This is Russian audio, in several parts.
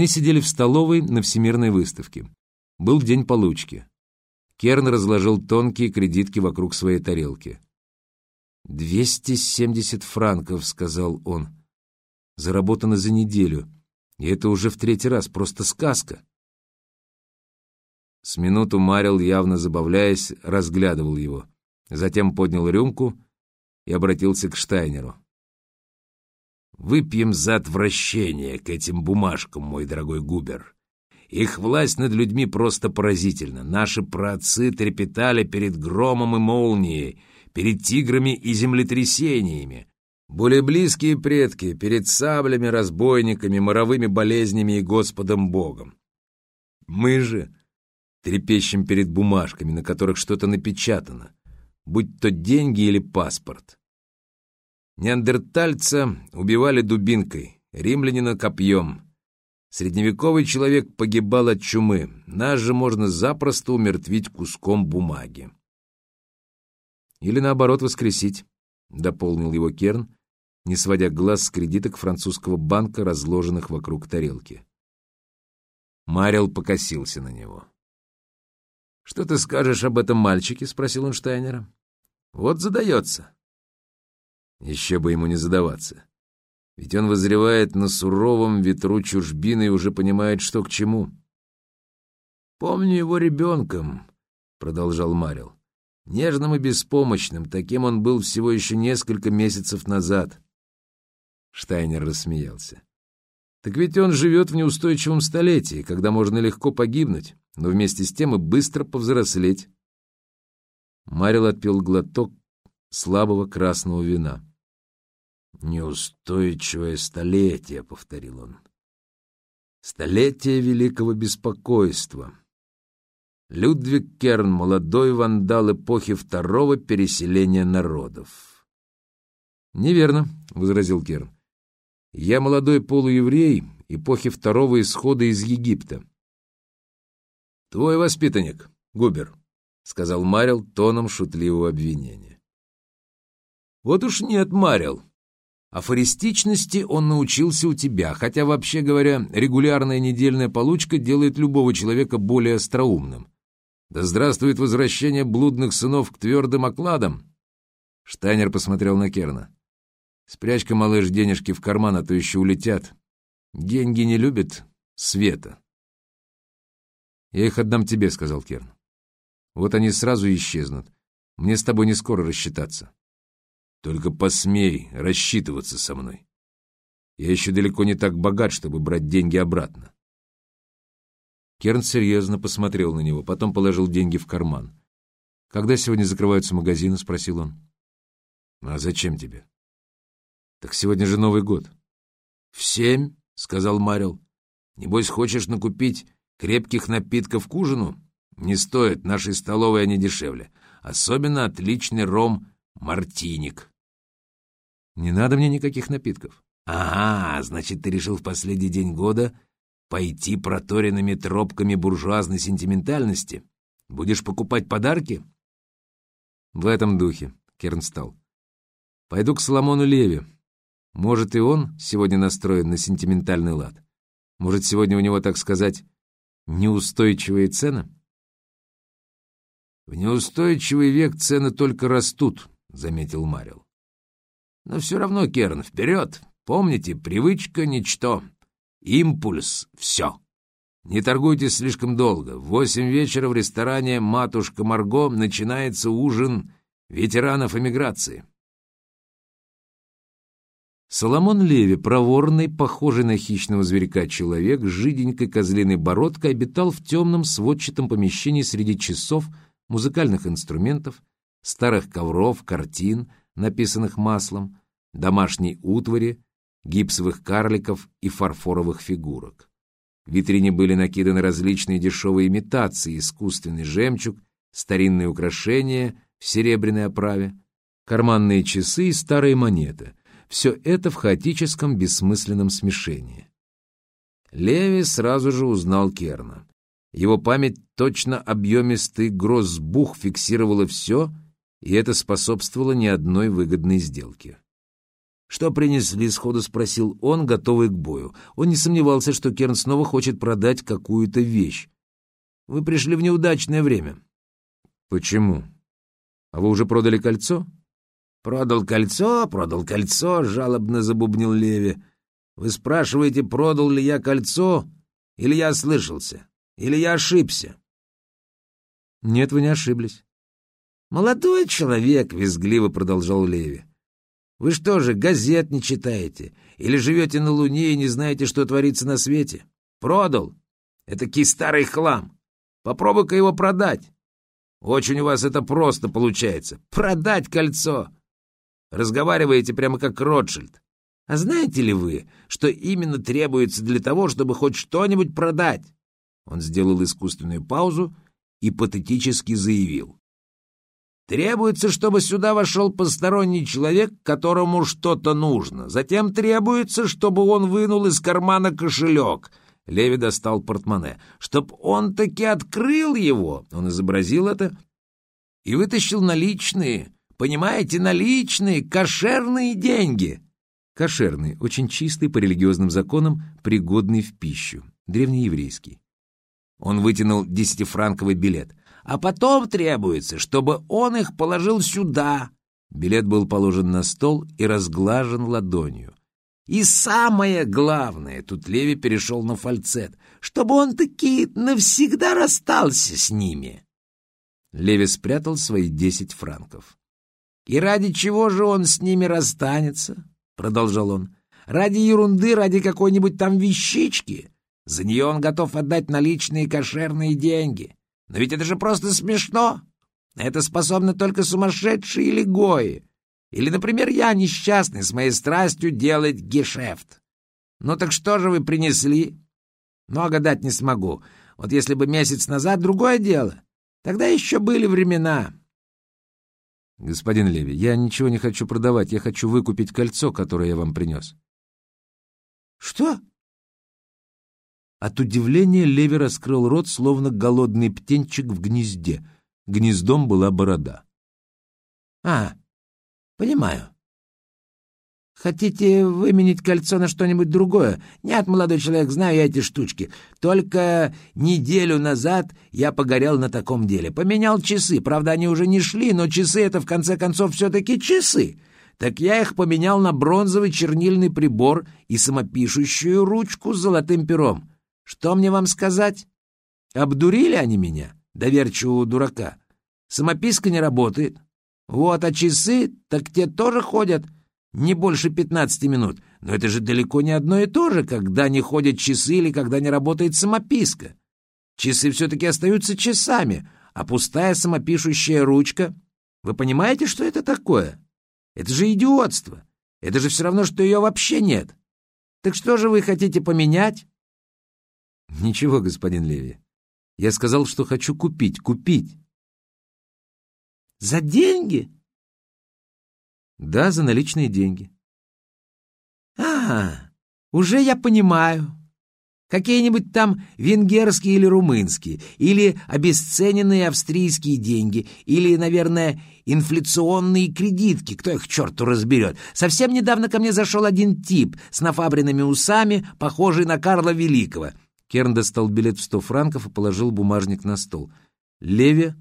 Они сидели в столовой на Всемирной выставке. Был день получки. Керн разложил тонкие кредитки вокруг своей тарелки. «Двести семьдесят франков», — сказал он. «Заработано за неделю. И это уже в третий раз. Просто сказка». С минуту Марил, явно забавляясь, разглядывал его. Затем поднял рюмку и обратился к Штайнеру. «Выпьем за отвращение к этим бумажкам, мой дорогой Губер. Их власть над людьми просто поразительна. Наши праотцы трепетали перед громом и молнией, перед тиграми и землетрясениями. Более близкие предки перед саблями, разбойниками, моровыми болезнями и Господом Богом. Мы же трепещем перед бумажками, на которых что-то напечатано, будь то деньги или паспорт. Неандертальца убивали дубинкой, римлянина копьем. Средневековый человек погибал от чумы, нас же можно запросто умертвить куском бумаги. Или наоборот воскресить, — дополнил его Керн, не сводя глаз с кредиток французского банка, разложенных вокруг тарелки. Марил покосился на него. «Что ты скажешь об этом мальчике?» — спросил он Штайнера. «Вот задается». Еще бы ему не задаваться. Ведь он возревает на суровом ветру чужбины и уже понимает, что к чему. «Помню его ребенком», — продолжал Марил. «Нежным и беспомощным, таким он был всего еще несколько месяцев назад». Штайнер рассмеялся. «Так ведь он живет в неустойчивом столетии, когда можно легко погибнуть, но вместе с тем и быстро повзрослеть. Марил отпил глоток слабого красного вина. «Неустойчивое столетие», — повторил он. «Столетие великого беспокойства». Людвиг Керн, молодой вандал эпохи второго переселения народов. «Неверно», — возразил Керн. «Я молодой полуеврей эпохи второго исхода из Египта. «Твой воспитанник, Губер», — сказал Марил тоном шутливого обвинения. «Вот уж нет, Марил. Афористичности он научился у тебя, хотя, вообще говоря, регулярная недельная получка делает любого человека более остроумным. Да здравствует возвращение блудных сынов к твердым окладам!» Штайнер посмотрел на Керна. «Спрячь-ка, малыш, денежки в карман, а то еще улетят. Деньги не любят света». «Я их отдам тебе», — сказал Керн. «Вот они сразу исчезнут. Мне с тобой не скоро рассчитаться». «Только посмей рассчитываться со мной. Я еще далеко не так богат, чтобы брать деньги обратно». Керн серьезно посмотрел на него, потом положил деньги в карман. «Когда сегодня закрываются магазины?» — спросил он. «А зачем тебе?» «Так сегодня же Новый год». «В семь?» — сказал Марил. «Небось, хочешь накупить Крепких напитков к ужину не стоит, нашей столовой они дешевле. Особенно отличный ром «Мартиник». «Не надо мне никаких напитков». «Ага, значит, ты решил в последний день года пойти проторенными тропками буржуазной сентиментальности? Будешь покупать подарки?» «В этом духе», — Керн стал. «Пойду к Соломону Леви. Может, и он сегодня настроен на сентиментальный лад. Может, сегодня у него, так сказать, неустойчивые цены? В неустойчивый век цены только растут, заметил Марил. Но все равно, Керн, вперед! Помните, привычка — ничто. Импульс — все. Не торгуйте слишком долго. В восемь вечера в ресторане «Матушка Марго» начинается ужин ветеранов эмиграции. Соломон Леви, проворный, похожий на хищного зверька человек, с жиденькой козлиной бородкой, обитал в темном сводчатом помещении среди часов, музыкальных инструментов, старых ковров, картин, написанных маслом, домашней утвари, гипсовых карликов и фарфоровых фигурок. В витрине были накиданы различные дешевые имитации, искусственный жемчуг, старинные украшения в серебряной оправе, карманные часы и старые монеты — все это в хаотическом бессмысленном смешении. Леви сразу же узнал Керна. Его память точно объемистый гроссбух фиксировала все, и это способствовало ни одной выгодной сделке. «Что принесли?» — сходу спросил он, готовый к бою. Он не сомневался, что Керн снова хочет продать какую-то вещь. «Вы пришли в неудачное время». «Почему? А вы уже продали кольцо?» «Продал кольцо, продал кольцо», — жалобно забубнил Леви. «Вы спрашиваете, продал ли я кольцо, или я ослышался, или я ошибся?» «Нет, вы не ошиблись». «Молодой человек», — визгливо продолжал Леви. Вы что же, газет не читаете? Или живете на Луне и не знаете, что творится на свете? Продал. Это ки старый хлам. Попробуй-ка его продать. Очень у вас это просто получается. Продать кольцо. Разговариваете прямо как Ротшильд. А знаете ли вы, что именно требуется для того, чтобы хоть что-нибудь продать? Он сделал искусственную паузу и патетически заявил. Требуется, чтобы сюда вошел посторонний человек, которому что-то нужно. Затем требуется, чтобы он вынул из кармана кошелек. Леви достал портмоне. Чтоб он таки открыл его, он изобразил это, и вытащил наличные, понимаете, наличные, кошерные деньги. Кошерный, очень чистый по религиозным законам, пригодный в пищу. Древнееврейский. Он вытянул десятифранковый билет а потом требуется, чтобы он их положил сюда». Билет был положен на стол и разглажен ладонью. «И самое главное, тут Леви перешел на фальцет, чтобы он таки навсегда расстался с ними». Леви спрятал свои десять франков. «И ради чего же он с ними расстанется?» — продолжал он. «Ради ерунды, ради какой-нибудь там вещички. За нее он готов отдать наличные кошерные деньги. Но ведь это же просто смешно. Это способны только сумасшедшие или гои. Или, например, я, несчастный, с моей страстью делать гешефт. Ну так что же вы принесли? Много дать не смогу. Вот если бы месяц назад другое дело. Тогда еще были времена. Господин Леви, я ничего не хочу продавать. Я хочу выкупить кольцо, которое я вам принес. Что? От удивления Леви раскрыл рот, словно голодный птенчик в гнезде. Гнездом была борода. — А, понимаю. Хотите выменить кольцо на что-нибудь другое? Нет, молодой человек, знаю я эти штучки. Только неделю назад я погорел на таком деле. Поменял часы. Правда, они уже не шли, но часы — это, в конце концов, все-таки часы. Так я их поменял на бронзовый чернильный прибор и самопишущую ручку с золотым пером. Что мне вам сказать? Обдурили они меня, доверчивого дурака. Самописка не работает. Вот, а часы, так те тоже ходят не больше пятнадцати минут. Но это же далеко не одно и то же, когда не ходят часы или когда не работает самописка. Часы все-таки остаются часами, а пустая самопишущая ручка... Вы понимаете, что это такое? Это же идиотство. Это же все равно, что ее вообще нет. Так что же вы хотите поменять? Ничего, господин Леви. Я сказал, что хочу купить, купить. За деньги? Да, за наличные деньги. А, уже я понимаю. Какие-нибудь там венгерские или румынские, или обесцененные австрийские деньги, или, наверное, инфляционные кредитки, кто их черту разберет. Совсем недавно ко мне зашел один тип с нафабренными усами, похожий на Карла Великого — Керн достал билет в сто франков и положил бумажник на стол. Леви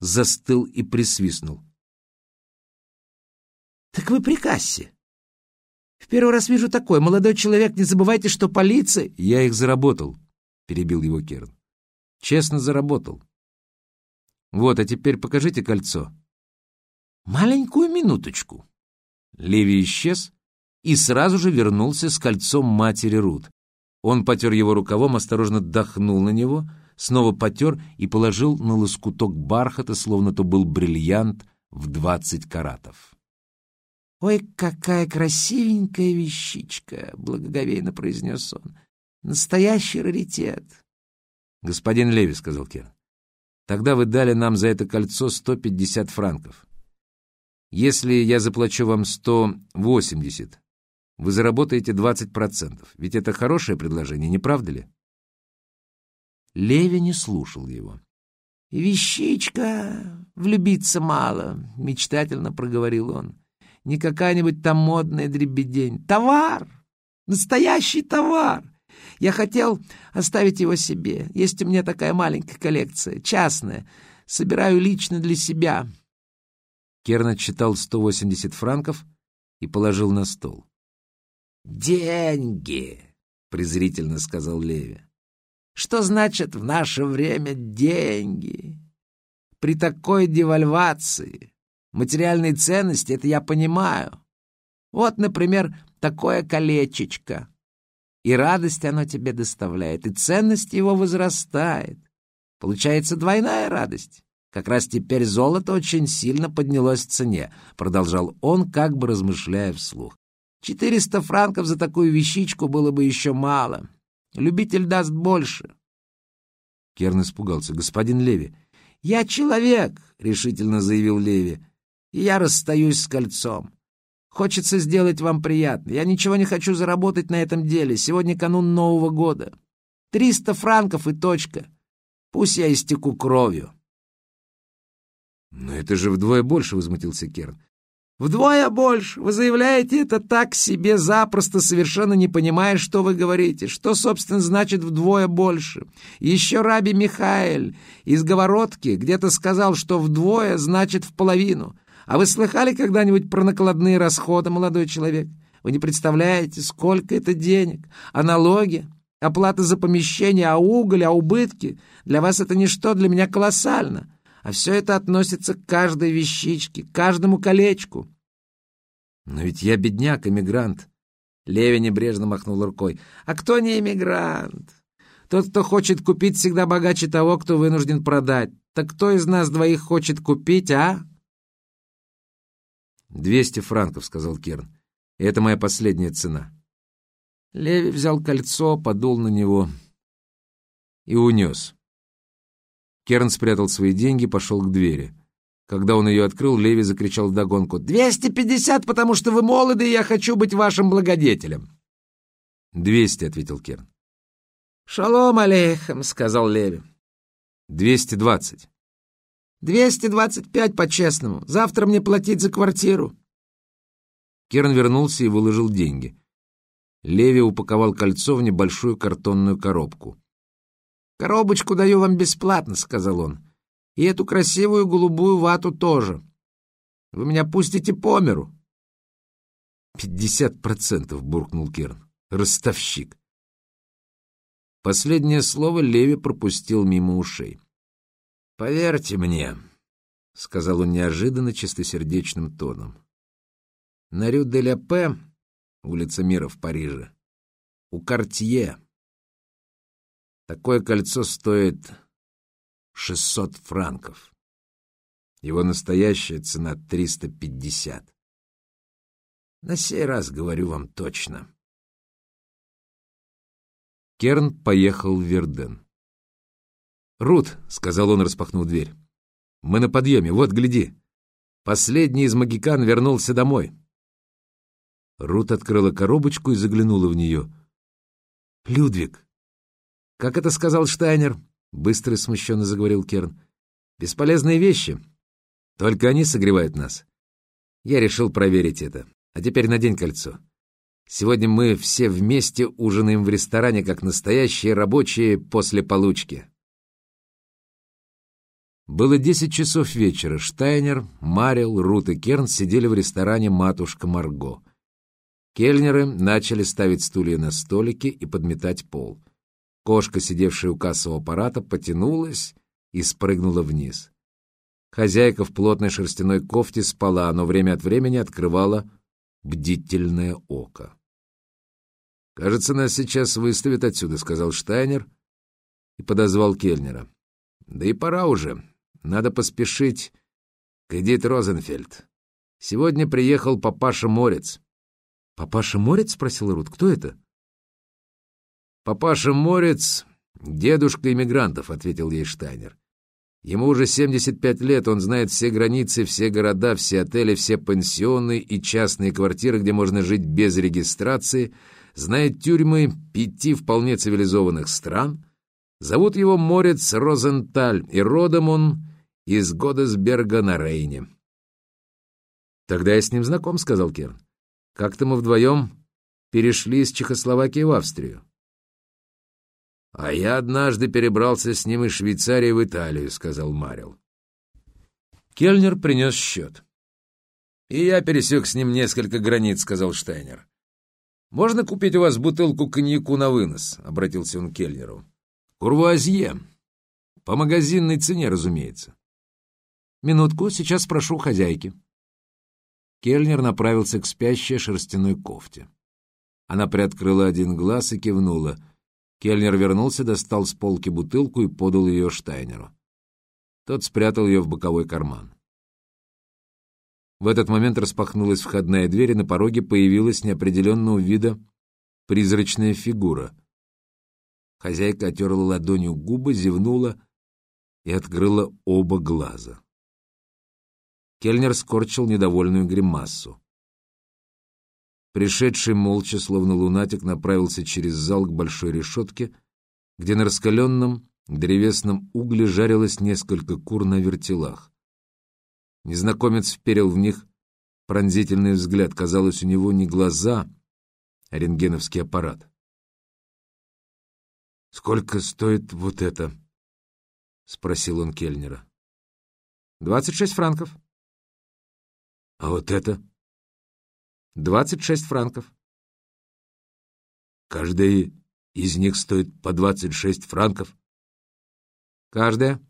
застыл и присвистнул. «Так вы при кассе. В первый раз вижу такой. Молодой человек, не забывайте, что полиция...» «Я их заработал», — перебил его Керн. «Честно заработал. Вот, а теперь покажите кольцо». «Маленькую минуточку». Леви исчез и сразу же вернулся с кольцом матери Рут. Он потер его рукавом, осторожно дохнул на него, снова потер и положил на лоскуток бархата, словно то был бриллиант в двадцать каратов. «Ой, какая красивенькая вещичка!» — благоговейно произнес он. «Настоящий раритет!» «Господин Леви», — сказал Кен, — «тогда вы дали нам за это кольцо сто пятьдесят франков. Если я заплачу вам сто восемьдесят, вы заработаете 20%. Ведь это хорошее предложение, не правда ли? Леви не слушал его. «Вещичка, влюбиться мало», — мечтательно проговорил он. Не какая-нибудь там модная дребедень. Товар! Настоящий товар! Я хотел оставить его себе. Есть у меня такая маленькая коллекция, частная. Собираю лично для себя». Керн отчитал 180 франков и положил на стол. «Деньги!» — презрительно сказал Леви. «Что значит в наше время деньги? При такой девальвации материальные ценности, это я понимаю. Вот, например, такое колечечко. И радость оно тебе доставляет, и ценность его возрастает. Получается двойная радость. Как раз теперь золото очень сильно поднялось в цене, продолжал он, как бы размышляя вслух. Четыреста франков за такую вещичку было бы еще мало. Любитель даст больше. Керн испугался. «Господин Леви». «Я человек», — решительно заявил Леви, — «и я расстаюсь с кольцом. Хочется сделать вам приятно. Я ничего не хочу заработать на этом деле. Сегодня канун Нового года. Триста франков и точка. Пусть я истеку кровью». «Но это же вдвое больше», — возмутился Керн. Вдвое больше. Вы заявляете это так себе запросто, совершенно не понимая, что вы говорите. Что, собственно, значит вдвое больше? Еще Раби Михаэль из Говородки где-то сказал, что вдвое значит в половину. А вы слыхали когда-нибудь про накладные расходы, молодой человек? Вы не представляете, сколько это денег, а налоги, оплата за помещение, а уголь, а убытки. Для вас это ничто, для меня колоссально. А все это относится к каждой вещичке, к каждому колечку. Но ведь я бедняк, эмигрант. Леви небрежно махнул рукой. А кто не эмигрант? Тот, кто хочет купить, всегда богаче того, кто вынужден продать. Так кто из нас двоих хочет купить, а? «Двести франков», — сказал Керн. «И это моя последняя цена». Леви взял кольцо, подул на него и унес. Керн спрятал свои деньги, пошел к двери. Когда он ее открыл, Леви закричал вдогонку. «Двести пятьдесят, потому что вы молоды, и я хочу быть вашим благодетелем!» «Двести», — ответил Керн. «Шалом алейхам», — сказал Леви. «Двести двадцать». «Двести двадцать пять по-честному. Завтра мне платить за квартиру». Керн вернулся и выложил деньги. Леви упаковал кольцо в небольшую картонную коробку. «Коробочку даю вам бесплатно», — сказал он. «И эту красивую голубую вату тоже. Вы меня пустите по миру». «Пятьдесят процентов», — буркнул Керн. «Ростовщик». Последнее слово Леви пропустил мимо ушей. «Поверьте мне», — сказал он неожиданно чистосердечным тоном. «На Рю-де-Ля-Пе, улица Мира в Париже, у Картье, Такое кольцо стоит 600 франков. Его настоящая цена 350. На сей раз говорю вам точно. Керн поехал в Верден. «Рут», — сказал он, распахнув дверь, — «мы на подъеме, вот, гляди. Последний из магикан вернулся домой». Рут открыла коробочку и заглянула в нее. «Людвиг, «Как это сказал Штайнер?» — быстро и смущенно заговорил Керн. «Бесполезные вещи. Только они согревают нас. Я решил проверить это. А теперь надень кольцо. Сегодня мы все вместе ужинаем в ресторане, как настоящие рабочие после получки». Было десять часов вечера. Штайнер, Марил, Рут и Керн сидели в ресторане «Матушка Марго». Кельнеры начали ставить стулья на столики и подметать пол. Кошка, сидевшая у кассового аппарата, потянулась и спрыгнула вниз. Хозяйка в плотной шерстяной кофте спала, но время от времени открывала бдительное око. «Кажется, нас сейчас выставят отсюда», — сказал Штайнер и подозвал Кельнера. «Да и пора уже. Надо поспешить к Эдит Розенфельд. Сегодня приехал папаша Морец». «Папаша Морец?» — спросил Рут. «Кто это?» «Папаша Морец — дедушка иммигрантов», — ответил ей Штайнер. «Ему уже 75 лет, он знает все границы, все города, все отели, все пансионы и частные квартиры, где можно жить без регистрации, знает тюрьмы пяти вполне цивилизованных стран. Зовут его Морец Розенталь, и родом он из Годесберга на Рейне». «Тогда я с ним знаком», — сказал Керн. «Как-то мы вдвоем перешли из Чехословакии в Австрию». «А я однажды перебрался с ним из Швейцарии в Италию», — сказал Марил. Кельнер принес счет. «И я пересек с ним несколько границ», — сказал Штайнер. «Можно купить у вас бутылку коньяку на вынос?» — обратился он к Кельнеру. «Курвуазье. По магазинной цене, разумеется». «Минутку, сейчас спрошу хозяйки». Кельнер направился к спящей шерстяной кофте. Она приоткрыла один глаз и кивнула. Кельнер вернулся, достал с полки бутылку и подал ее Штайнеру. Тот спрятал ее в боковой карман. В этот момент распахнулась входная дверь, и на пороге появилась неопределенного вида призрачная фигура. Хозяйка отерла ладонью губы, зевнула и открыла оба глаза. Кельнер скорчил недовольную гримассу. Пришедший молча, словно лунатик, направился через зал к большой решетке, где на раскаленном древесном угле жарилось несколько кур на вертелах. Незнакомец вперил в них пронзительный взгляд. Казалось, у него не глаза, а рентгеновский аппарат. «Сколько стоит вот это?» — спросил он Кельнера. «Двадцать шесть франков». «А вот это?» «Двадцать шесть франков». «Каждая из них стоит по двадцать шесть франков?» «Каждая».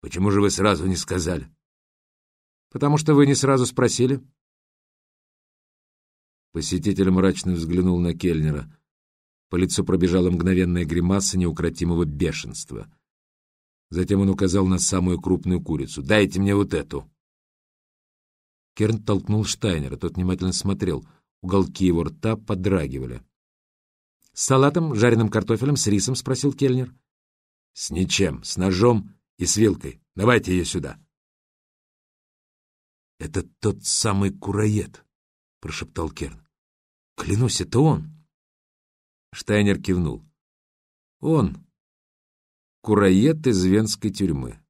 «Почему же вы сразу не сказали?» Потому что вы не сразу спросили. Посетитель мрачно взглянул на Кельнера. По лицу пробежала мгновенная гримаса неукротимого бешенства. Затем он указал на самую крупную курицу. «Дайте мне вот эту!» Керн толкнул Штайнера. Тот внимательно смотрел. Уголки его рта подрагивали. «С салатом, жареным картофелем, с рисом?» — спросил Кельнер. «С ничем, с ножом и с вилкой. Давайте ее сюда». «Это тот самый кураед», — прошептал Керн. «Клянусь, это он». Штайнер кивнул. «Он. Кураед из венской тюрьмы.